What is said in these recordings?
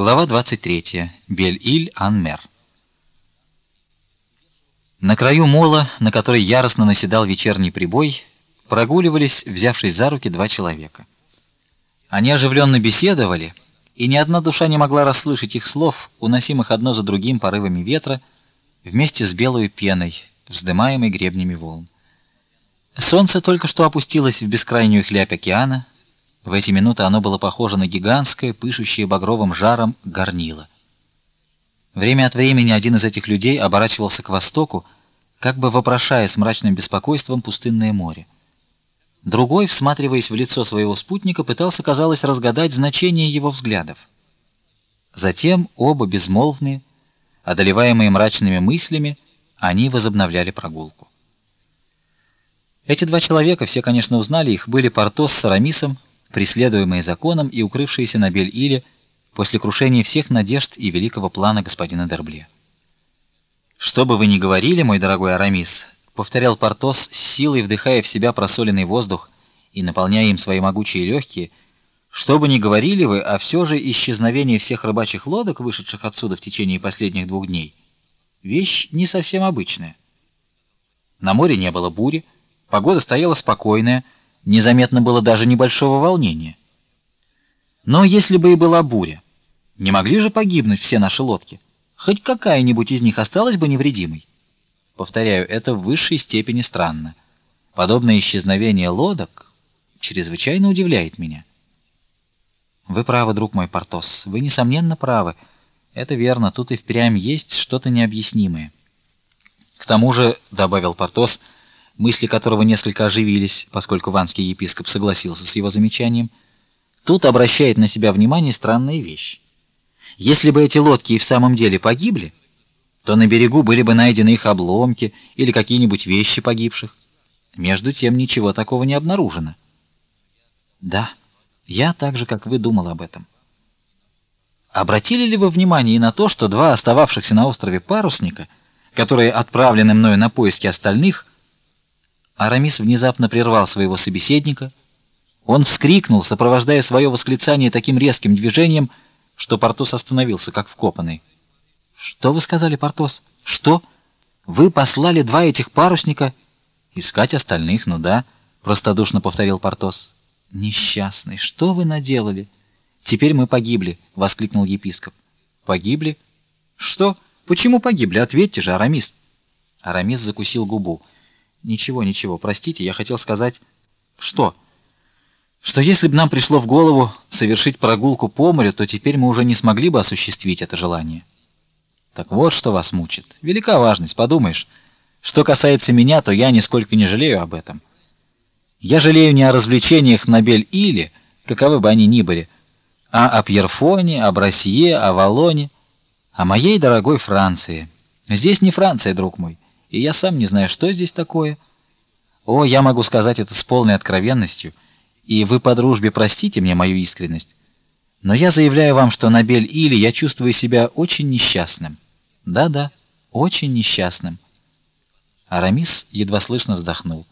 Глава 23. Бель-Иль-Ан-Мер. На краю мола, на который яростно наседал вечерний прибой, прогуливались, взявшись за руки, два человека. Они оживленно беседовали, и ни одна душа не могла расслышать их слов, уносимых одно за другим порывами ветра, вместе с белой пеной, вздымаемой гребнями волн. Солнце только что опустилось в бескрайнюю хлябь океана, в эти минуты оно было похоже на гигантское, пышущее багровым жаром горнило. Время от времени один из этих людей оборачивался к востоку, как бы вопрошая с мрачным беспокойством пустынное море. Другой, всматриваясь в лицо своего спутника, пытался, казалось, разгадать значение его взглядов. Затем оба безмолвные, одолеваемые мрачными мыслями, они возобновляли прогулку. Эти два человека, все, конечно, узнали их, были Портос с Арамисом, преследуемые законом и укрывшиеся на Бель-Иле после крушения всех надежд и великого плана господина Дербле. Что бы вы ни говорили, мой дорогой Арамис, повторял Портос, силой вдыхая в себя просоленный воздух и наполняя им свои могучие легкие, что бы ни говорили вы, а все же исчезновение всех рыбачьих лодок, вышедших отсюда в течение последних двух дней, вещь не совсем обычная. На море не было бури, погода стояла спокойная, незаметно было даже небольшого волнения. Но если бы и была буря, не могли же погибнуть все наши лодки. Хоть какая-нибудь из них осталась бы невредимой. Повторяю, это в высшей степени странно. Подобное исчезновение лодок чрезвычайно удивляет меня. Вы правы, друг мой Портос. Вы несомненно правы. Это верно, тут и впрямь есть что-то необъяснимое. К тому же, добавил Портос, — мысли которого несколько оживились, поскольку ванский епископ согласился с его замечанием, тут обращает на себя внимание странная вещь. Если бы эти лодки и в самом деле погибли, то на берегу были бы найдены их обломки или какие-нибудь вещи погибших. Между тем ничего такого не обнаружено. Да, я так же, как вы, думал об этом. Обратили ли вы внимание и на то, что два остававшихся на острове парусника, которые отправлены мною на поиски остальных, Арамис внезапно прервал своего собеседника. Он вскрикнул, сопровождая свое восклицание таким резким движением, что Портос остановился как вкопанный. Что вы сказали, Портос? Что? Вы послали два этих парусника искать остальных, ну да, простодушно повторил Портос. Несчастный, что вы наделали? Теперь мы погибли, воскликнул епископ. Погибли? Что? Почему погибли? Ответьте же, Арамис. Арамис закусил губу. Ничего, ничего, простите, я хотел сказать, что что если бы нам пришло в голову совершить прогулку по морю, то теперь мы уже не смогли бы осуществить это желание. Так вот, что вас мучит. Велика важность, подумаешь. Что касается меня, то я нисколько не жалею об этом. Я жалею не о развлечениях на Бель-Иле, каковы бы они ни были, а о Пьерфоне, о Брасье, о Валоне, о моей дорогой Франции. Здесь не Франция, друг мой и я сам не знаю, что здесь такое. О, я могу сказать это с полной откровенностью, и вы по дружбе простите мне мою искренность. Но я заявляю вам, что на Бель-Иле я чувствую себя очень несчастным. Да-да, очень несчастным. Арамис едва слышно вздохнул.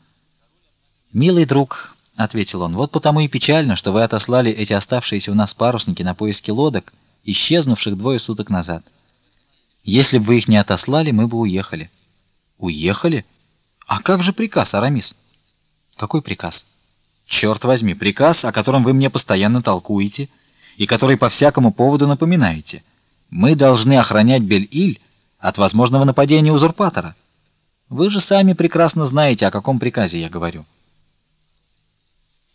"Милый друг", ответил он. "Вот потому и печально, что вы отослали эти оставшиеся у нас парусники на поиски лодок, исчезнувших двое суток назад. Если бы вы их не отослали, мы бы уехали". Уехали? А как же приказ, Арамис? Какой приказ? Черт возьми, приказ, о котором вы мне постоянно толкуете и который по всякому поводу напоминаете. Мы должны охранять Бель-Иль от возможного нападения узурпатора. Вы же сами прекрасно знаете, о каком приказе я говорю.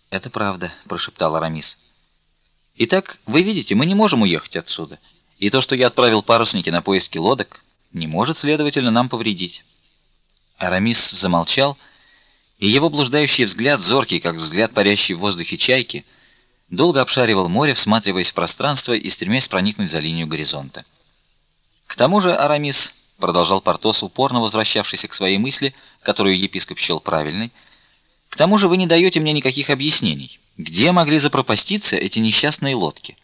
Это правда, прошептал Арамис. Итак, вы видите, мы не можем уехать отсюда. И то, что я отправил парусники на поиски лодок, не может следовательно нам повредить. Арамис замолчал, и его блуждающий взгляд, зоркий, как взгляд парящей в воздухе чайки, долго обшаривал море, всматриваясь в пространство и стремясь проникнуть за линию горизонта. К тому же Арамис продолжал Портос, упорно возвращавшийся к своей мысли, которую епископ счел правильной. К тому же вы не даете мне никаких объяснений. Где могли запропаститься эти несчастные лодки?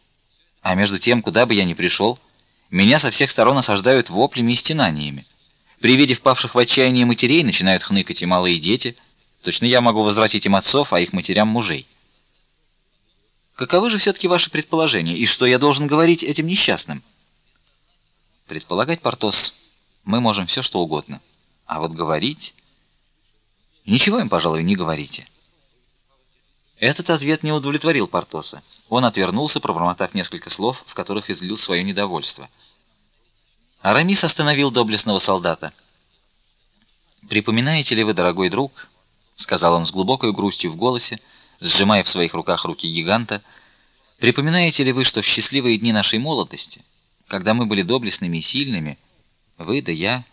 А между тем, куда бы я ни пришел, меня со всех сторон осаждают воплями и стенаниями. При виде впавших в отчаяние матерей начинают хныкать и малые дети. Точно я могу возвратить им отцов, а их матерям мужей. Каковы же все таки ваши предположения, и что я должен говорить этим несчастным? Предполагать, Портос, мы можем все что угодно. А вот говорить ничего им, пожалуй, не говорите. Этот ответ не удовлетворил Портоса. Он отвернулся, пробормотав несколько слов, в которых излил свое недовольство. Арамис остановил доблестного солдата. Припоминаете ли вы, дорогой друг, сказал он с глубокой грустью в голосе, сжимая в своих руках руки гиганта, припоминаете ли вы, что в счастливые дни нашей молодости, когда мы были доблестными и сильными, вы да я,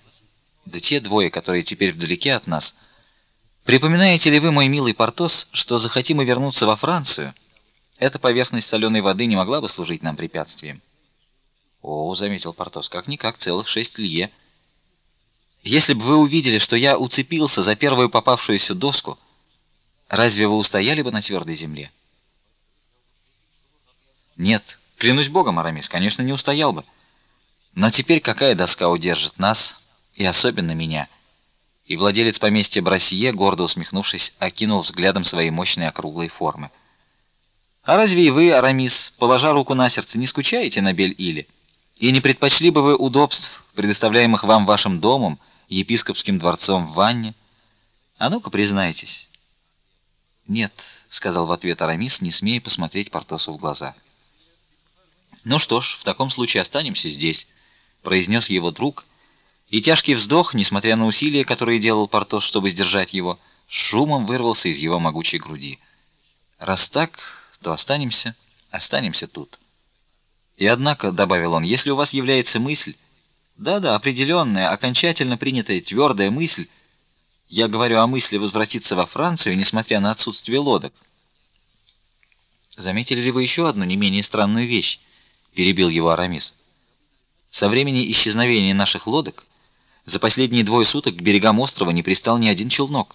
да те двое, которые теперь вдалеке от нас, припоминаете ли вы, мой милый Портос, что захотим мы вернуться во Францию, эта поверхность соленой воды не могла бы служить нам препятствием? О, заметил Портос, как никак целых шесть лье. Если бы вы увидели, что я уцепился за первую попавшуюся доску, разве вы устояли бы на твердой земле? Нет, клянусь богом, Арамис, конечно, не устоял бы. Но теперь какая доска удержит нас, и особенно меня? И владелец поместья Брасье, гордо усмехнувшись, окинул взглядом своей мощной округлой формы. А разве и вы, Арамис, положа руку на сердце, не скучаете на Бель-Иле? И не предпочли бы вы удобств, предоставляемых вам вашим домом, епископским дворцом в Ванне? А ну-ка, признайтесь. Нет, сказал в ответ Арамис, не смея посмотреть Портосу в глаза. Ну что ж, в таком случае останемся здесь, произнес его друг, и тяжкий вздох, несмотря на усилия, которые делал Портос, чтобы сдержать его, шумом вырвался из его могучей груди. Раз так, то останемся, останемся тут. И однако, добавил он, если у вас является мысль, да-да, определенная, окончательно принятая твердая мысль. Я говорю о мысли возвратиться во Францию, несмотря на отсутствие лодок. Заметили ли вы еще одну не менее странную вещь? перебил его Арамис. Со времени исчезновения наших лодок за последние двое суток к берегам острова не пристал ни один челнок.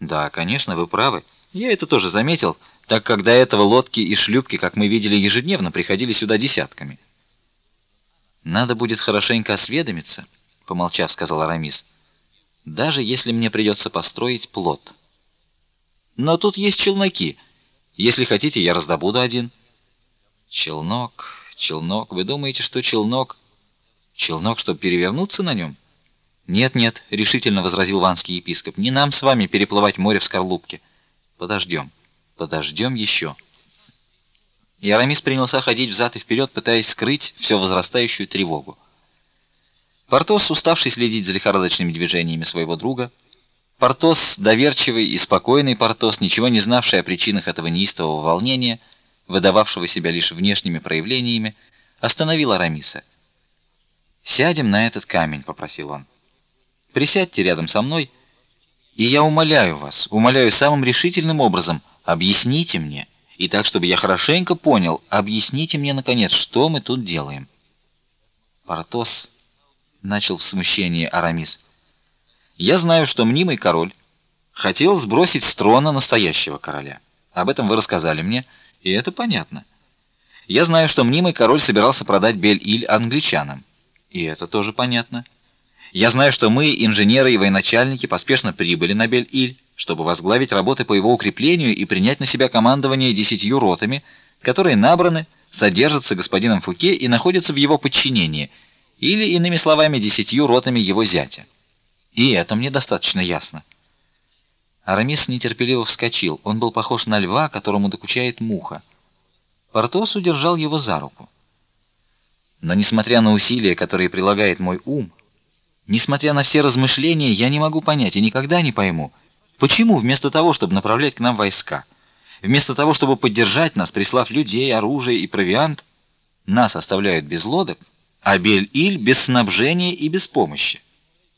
Да, конечно, вы правы. Я это тоже заметил, так как до этого лодки и шлюпки, как мы видели ежедневно, приходили сюда десятками. Надо будет хорошенько осведомиться, помолчав, сказал Арамис. Даже если мне придется построить плот. Но тут есть челноки. Если хотите, я раздобуду один. Челнок, челнок. Вы думаете, что челнок? Челнок, чтобы перевернуться на нем? Нет, нет, решительно возразил ванский епископ. Не нам с вами переплывать море в скорлупке. Подождем, подождем еще. И Арамис принялся ходить взад и вперед, пытаясь скрыть все возрастающую тревогу. Портос, уставший следить за лихорадочными движениями своего друга, Портос, доверчивый и спокойный Портос, ничего не знавший о причинах этого неистового волнения, выдававшего себя лишь внешними проявлениями, остановил Арамиса. "Сядем на этот камень", попросил он. "Присядьте рядом со мной, и я умоляю вас, умоляю самым решительным образом, объясните мне, и так, чтобы я хорошенько понял, объясните мне наконец, что мы тут делаем. Портос начал в смущении Арамис. Я знаю, что мнимый король хотел сбросить с трона настоящего короля. Об этом вы рассказали мне, и это понятно. Я знаю, что мнимый король собирался продать Бель-Иль англичанам, и это тоже понятно. Я знаю, что мы, инженеры и военачальники, поспешно прибыли на Бель-Иль чтобы возглавить работы по его укреплению и принять на себя командование десятью ротами, которые набраны, содержатся господином Фуке и находятся в его подчинении, или иными словами, десятью ротами его зятя. И это мне достаточно ясно. Арамис нетерпеливо вскочил. Он был похож на льва, которому докучает муха. Портос удержал его за руку. Но несмотря на усилия, которые прилагает мой ум, несмотря на все размышления, я не могу понять и никогда не пойму, Почему вместо того, чтобы направлять к нам войска, вместо того, чтобы поддержать нас, прислав людей, оружие и провиант, нас оставляют без лодок, а Бель-Иль без снабжения и без помощи?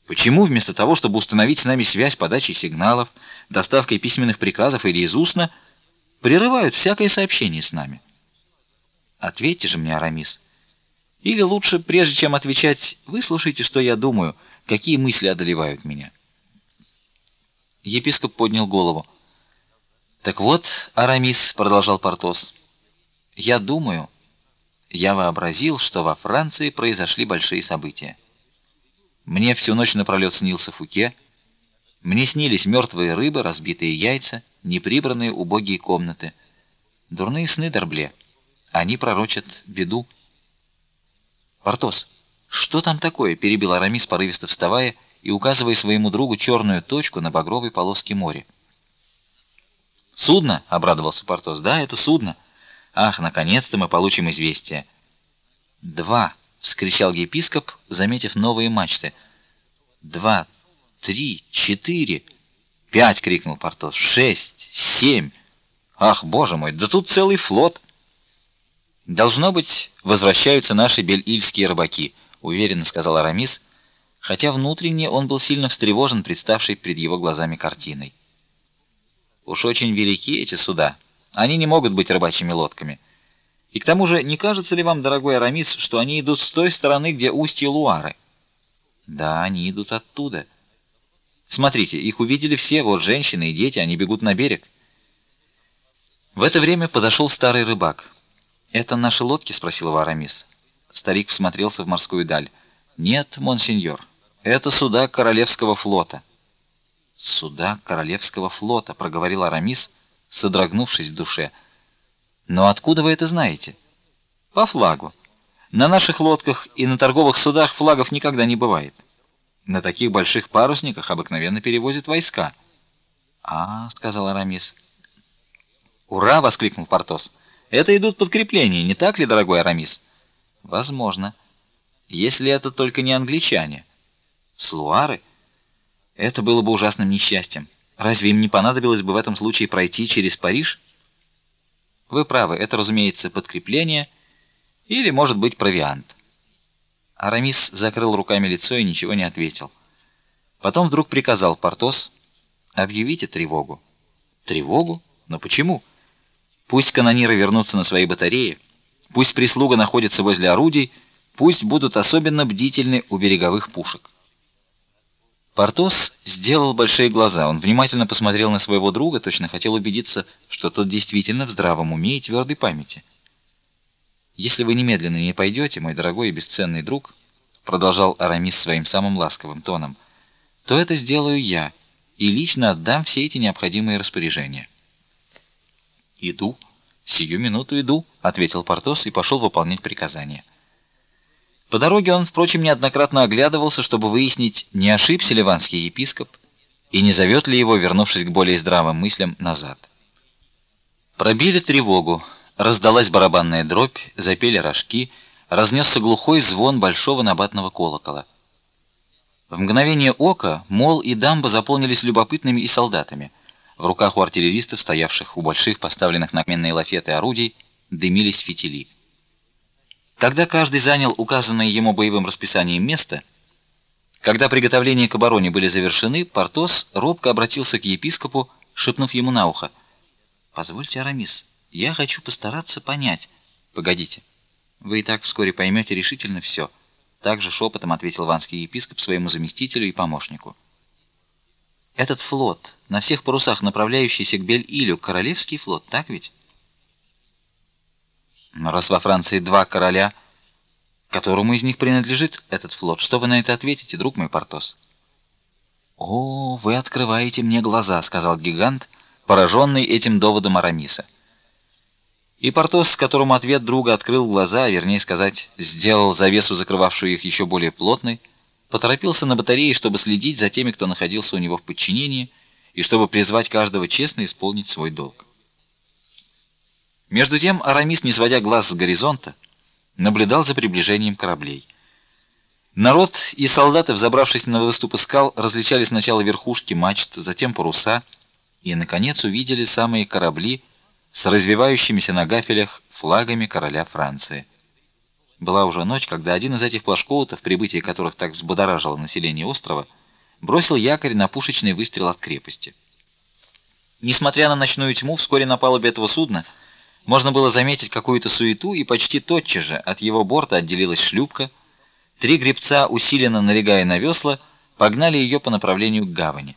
Почему вместо того, чтобы установить с нами связь подачей сигналов, доставкой письменных приказов или из устно, прерывают всякое сообщение с нами? Ответьте же мне, Арамис. Или лучше, прежде чем отвечать, выслушайте, что я думаю, какие мысли одолевают меня. Епископ поднял голову. Так вот, Арамис продолжал Портос. Я думаю, я вообразил, что во Франции произошли большие события. Мне всю ночь напролет снился Фуке. Мне снились мертвые рыбы, разбитые яйца, неприбранные убогие комнаты. Дурные сны Дорбле. Они пророчат беду. Портос, что там такое? перебил Арамис порывисто вставая и указывая своему другу черную точку на багровой полоске моря. Судно, обрадовался Портос. Да, это судно. Ах, наконец-то мы получим известие. Два, вскричал епископ, заметив новые мачты. Два, три, четыре, пять, крикнул Портос. Шесть, семь. Ах, боже мой, да тут целый флот. Должно быть, возвращаются наши бельильские рыбаки, уверенно сказал Арамис, хотя внутренне он был сильно встревожен представшей пред его глазами картиной. Уж очень велики эти суда. Они не могут быть рыбачьими лодками. И к тому же, не кажется ли вам, дорогой Арамис, что они идут с той стороны, где устье Луары? Да, они идут оттуда. Смотрите, их увидели все, вот женщины и дети, они бегут на берег. В это время подошел старый рыбак. "Это наши лодки?" спросил его Арамис. Старик всмотрелся в морскую даль. "Нет, монсеньор. Это суда королевского флота" суда королевского флота, проговорил Арамис, содрогнувшись в душе. Но откуда вы это знаете? По флагу. На наших лодках и на торговых судах флагов никогда не бывает. На таких больших парусниках обыкновенно перевозят войска. А, сказал Арамис. Ура, воскликнул Портос. Это идут подкрепления, не так ли, дорогой Арамис? Возможно. Если это только не англичане. Слуары это было бы ужасным несчастьем. Разве им не понадобилось бы в этом случае пройти через Париж? Вы правы, это, разумеется, подкрепление или, может быть, провиант. Арамис закрыл руками лицо и ничего не ответил. Потом вдруг приказал Портос: "Объявите тревогу". Тревогу? Но почему? Пусть канониры вернутся на свои батареи, пусть прислуга находится возле орудий, пусть будут особенно бдительны у береговых пушек. Портос сделал большие глаза. Он внимательно посмотрел на своего друга, точно хотел убедиться, что тот действительно в здравом уме и твердой памяти. Если вы немедленно не пойдете, мой дорогой и бесценный друг, продолжал Арамис своим самым ласковым тоном, то это сделаю я и лично отдам все эти необходимые распоряжения. Иду, сию минуту иду, ответил Портос и пошел выполнять приказание. По дороге он, впрочем, неоднократно оглядывался, чтобы выяснить, не ошибся ли ванский епископ и не зовет ли его, вернувшись к более здравым мыслям, назад. Пробили тревогу, раздалась барабанная дробь, запели рожки, разнесся глухой звон большого набатного колокола. В мгновение ока мол и дамба заполнились любопытными и солдатами. В руках у артиллеристов, стоявших у больших поставленных на каменные лафеты орудий, дымились фитили. Когда каждый занял указанное ему боевым расписанием место, когда приготовления к обороне были завершены, Портос робко обратился к епископу, шепнув ему на ухо: "Позвольте, Арамис, я хочу постараться понять. Погодите. Вы и так вскоре поймете решительно все. также шепотом ответил ванский епископ своему заместителю и помощнику. Этот флот, на всех парусах направляющийся к Бель-Илю, королевский флот, так ведь? Но раз во Франции два короля, которому из них принадлежит этот флот, что вы на это ответите, друг мой Портос? О, вы открываете мне глаза, сказал гигант, пораженный этим доводом Арамиса. И Портос, которому ответ друга открыл глаза, а вернее сказать, сделал завесу, закрывавшую их еще более плотной, поторопился на батарее, чтобы следить за теми, кто находился у него в подчинении, и чтобы призвать каждого честно исполнить свой долг. Между тем Арамис, не сводя глаз с горизонта, наблюдал за приближением кораблей. Народ и солдаты, взобравшись на выступы скал, различали сначала верхушки мачт, затем паруса и наконец увидели самые корабли с развивающимися на гафелях флагами короля Франции. Была уже ночь, когда один из этих плашкоутов, прибытие которых так взбудоражило население острова, бросил якорь на пушечный выстрел от крепости. Несмотря на ночную тьму, вскоре на палубе этого судна можно было заметить какую-то суету, и почти тотчас же от его борта отделилась шлюпка. Три гребца, усиленно налегая на весла, погнали ее по направлению к гавани.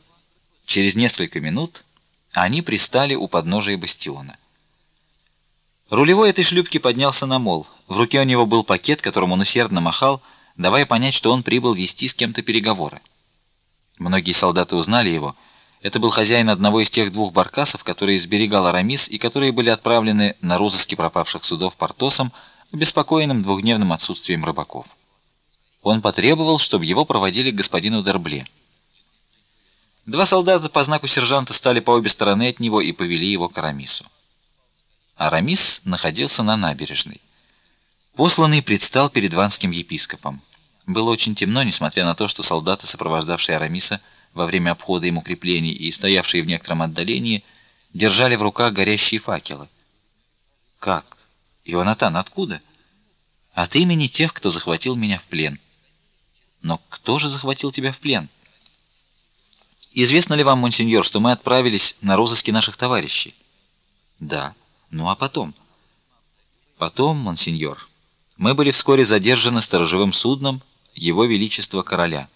Через несколько минут они пристали у подножия бастиона. Рулевой этой шлюпки поднялся на мол. В руке у него был пакет, которым он усердно махал, давая понять, что он прибыл вести с кем-то переговоры. Многие солдаты узнали его. Это был хозяин одного из тех двух баркасов, которые сберегал Арамис и которые были отправлены на розыски пропавших судов Портосом, обеспокоенным двухдневным отсутствием рыбаков. Он потребовал, чтобы его проводили к господину Дербле. Два солдата по знаку сержанта стали по обе стороны от него и повели его к Арамису. Арамис находился на набережной. Посланный предстал перед ванским епископом. Было очень темно, несмотря на то, что солдаты, сопровождавшие Арамиса во время обхода им укреплений и стоявшие в некотором отдалении, держали в руках горящие факелы. Как? Ионатан, откуда? От имени тех, кто захватил меня в плен. Но кто же захватил тебя в плен? Известно ли вам, монсеньор, что мы отправились на розыски наших товарищей? Да. Ну а потом? Потом, монсеньор, мы были вскоре задержаны сторожевым судном его величества короля.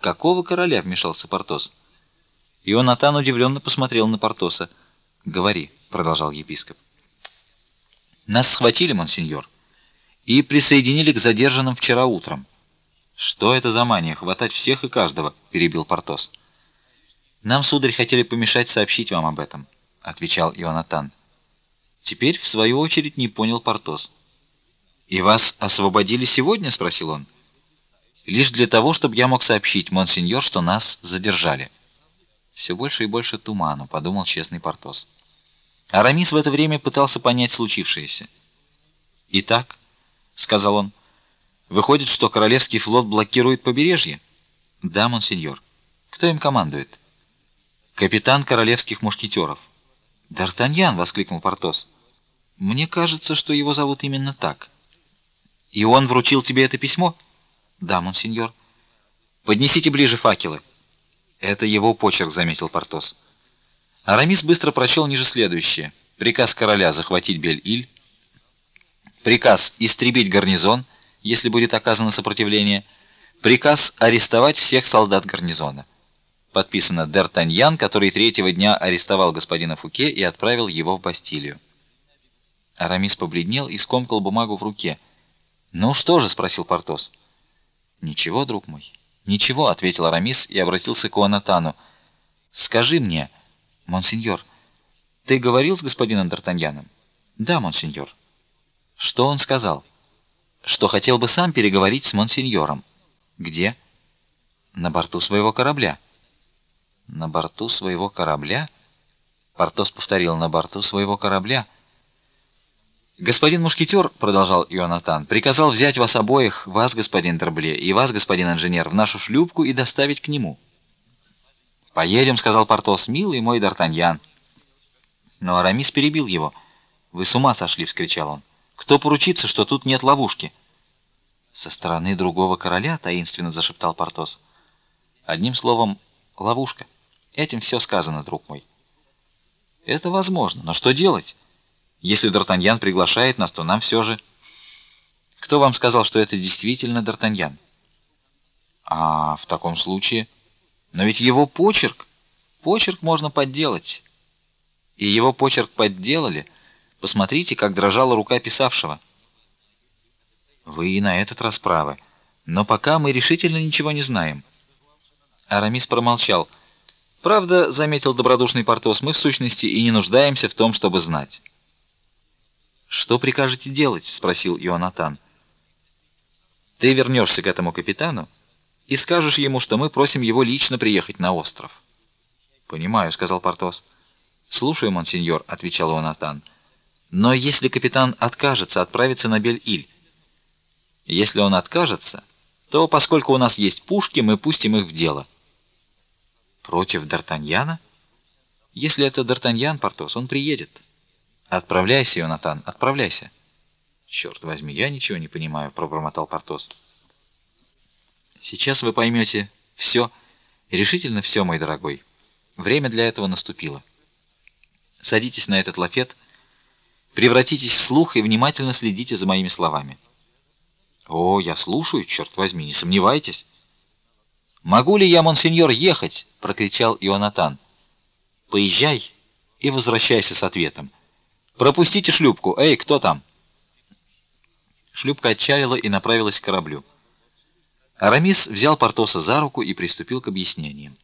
Какого короля? вмешался Портос. Ионатан удивленно посмотрел на Портоса. "Говори", продолжал епископ. "Нас схватили, монсеньор, и присоединили к задержанным вчера утром. Что это за мания хватать всех и каждого?" перебил Портос. "Нам, сударь, хотели помешать сообщить вам об этом", отвечал Ионатан. Теперь в свою очередь не понял Портос. И вас освободили сегодня, спросил он. Лишь для того, чтобы я мог сообщить монсеньор, что нас задержали. Все больше и больше туману, подумал честный Портос. Арамис в это время пытался понять случившееся. "Итак", сказал он. "Выходит, что королевский флот блокирует побережье?" "Да, монсеньор. Кто им командует?" "Капитан королевских мушкетеров». "Д'Артаньян", воскликнул Портос. "Мне кажется, что его зовут именно так". И он вручил тебе это письмо? Да, монсеньор. Поднесите ближе факелы. Это его почерк, заметил Портос. Арамис быстро прочел ниже следующее: приказ короля захватить Бель-Иль, приказ истребить гарнизон, если будет оказано сопротивление, приказ арестовать всех солдат гарнизона. Подписано Д'Артаньян, который третьего дня арестовал господина Фуке и отправил его в Бастилию. Арамис побледнел и скомкал бумагу в руке. "Ну что же?" спросил Портос. "Ничего, друг мой. Ничего", ответил Арамис и обратился к Уанатану. "Скажи мне, монсеньор, ты говорил с господином Д'Артаньяном?" "Да, монсеньор". "Что он сказал?" "Что хотел бы сам переговорить с монсеньором." "Где?" "На борту своего корабля." "На борту своего корабля?" Портос повторил: "На борту своего корабля." Господин мушкетер, продолжал Ионатан, приказал взять вас обоих, вас, господин Дербле, и вас, господин инженер, в нашу шлюпку и доставить к нему. Поедем, сказал Портос, милый мой Д'Артаньян. Но Арамис перебил его. Вы с ума сошли, вскричал он. Кто поручится, что тут нет ловушки? Со стороны другого короля, таинственно зашептал Портос. Одним словом, ловушка. Этим все сказано, друг мой. Это возможно, но что делать? Если Д'Артаньян приглашает нас, то нам все же Кто вам сказал, что это действительно Д'Артаньян? А в таком случае, но ведь его почерк, почерк можно подделать. И его почерк подделали. Посмотрите, как дрожала рука писавшего. Вы и на этот раз правы, но пока мы решительно ничего не знаем. Арамис промолчал. Правда, заметил добродушный Портос, мы в сущности и не нуждаемся в том, чтобы знать. Что прикажете делать? спросил Ионатан. Ты вернешься к этому капитану и скажешь ему, что мы просим его лично приехать на остров. Понимаю, сказал Портос. Слушаю, монсеньор, отвечал Ионатан. Но если капитан откажется отправиться на Бель-Иль, если он откажется, то поскольку у нас есть пушки, мы пустим их в дело. Против Д'Артаньяна? Если это Д'Артаньян, Портос, он приедет. Отправляйся, Йонатан, отправляйся. Черт возьми, я ничего не понимаю, пробормотал Портос. Сейчас вы поймете все, решительно все, мой дорогой. Время для этого наступило. Садитесь на этот лафет, превратитесь в слух и внимательно следите за моими словами. О, я слушаю, черт возьми, не сомневайтесь. Могу ли я, монсеньор, ехать? прокричал Ионатан. Поезжай и возвращайся с ответом. Пропустите шлюпку. Эй, кто там? Шлюпка отчалила и направилась к кораблю. Арамис взял Портоса за руку и приступил к объяснениям.